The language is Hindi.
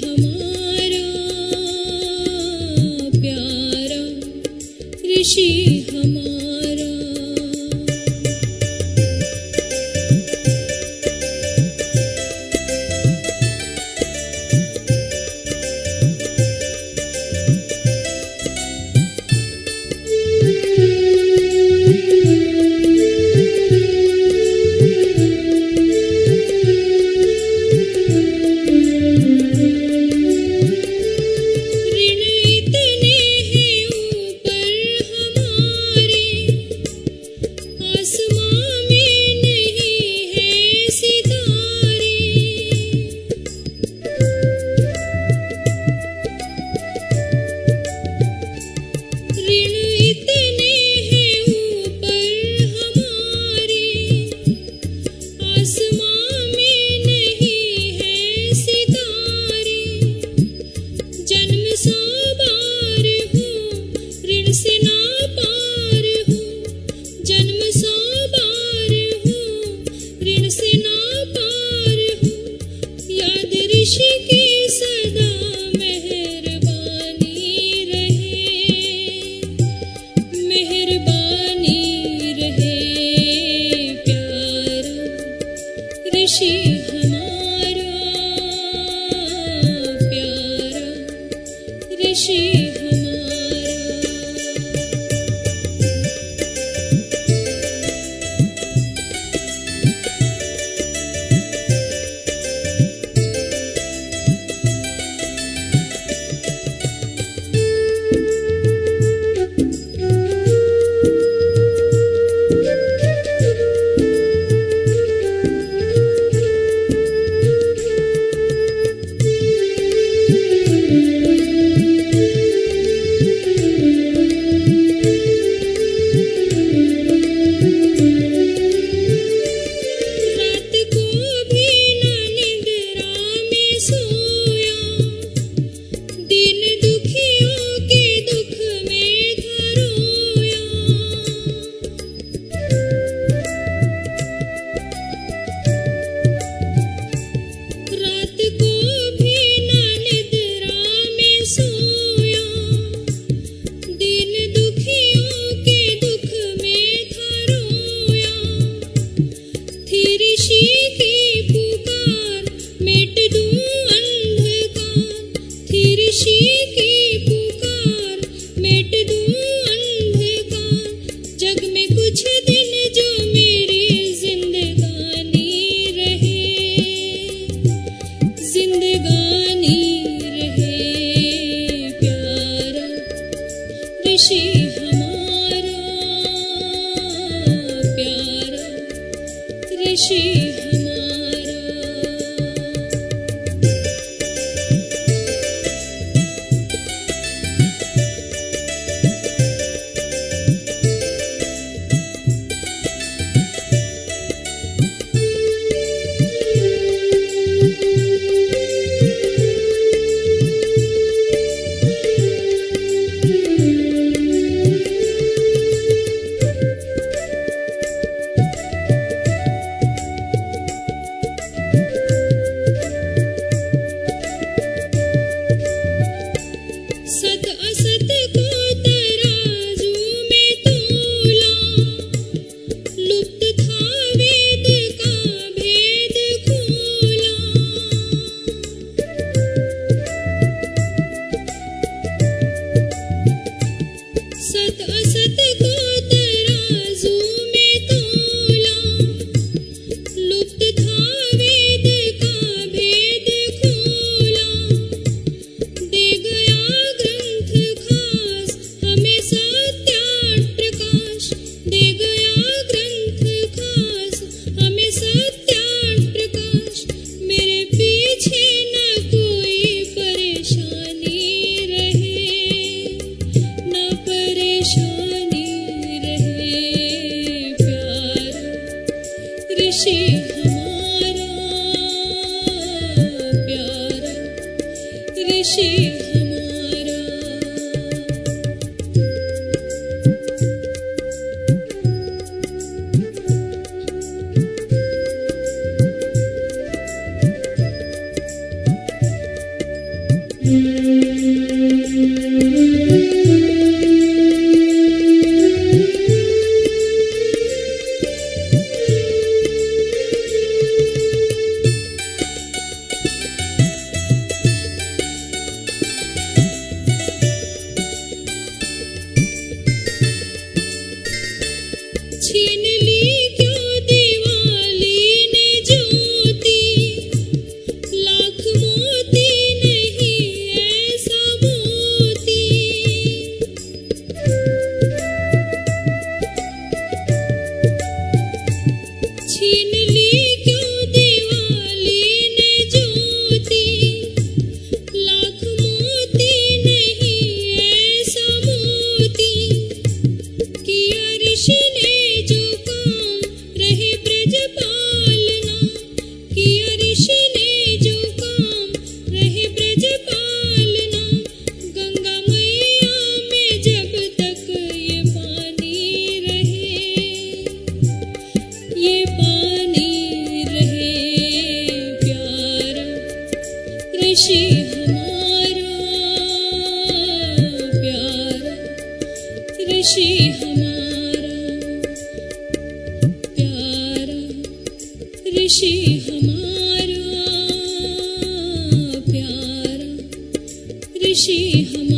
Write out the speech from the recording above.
हमारा प्यारा ऋषि ऋषि ছিনে हमारा प्यारा ऋषि हमारा प्यारा ऋषि हमारा।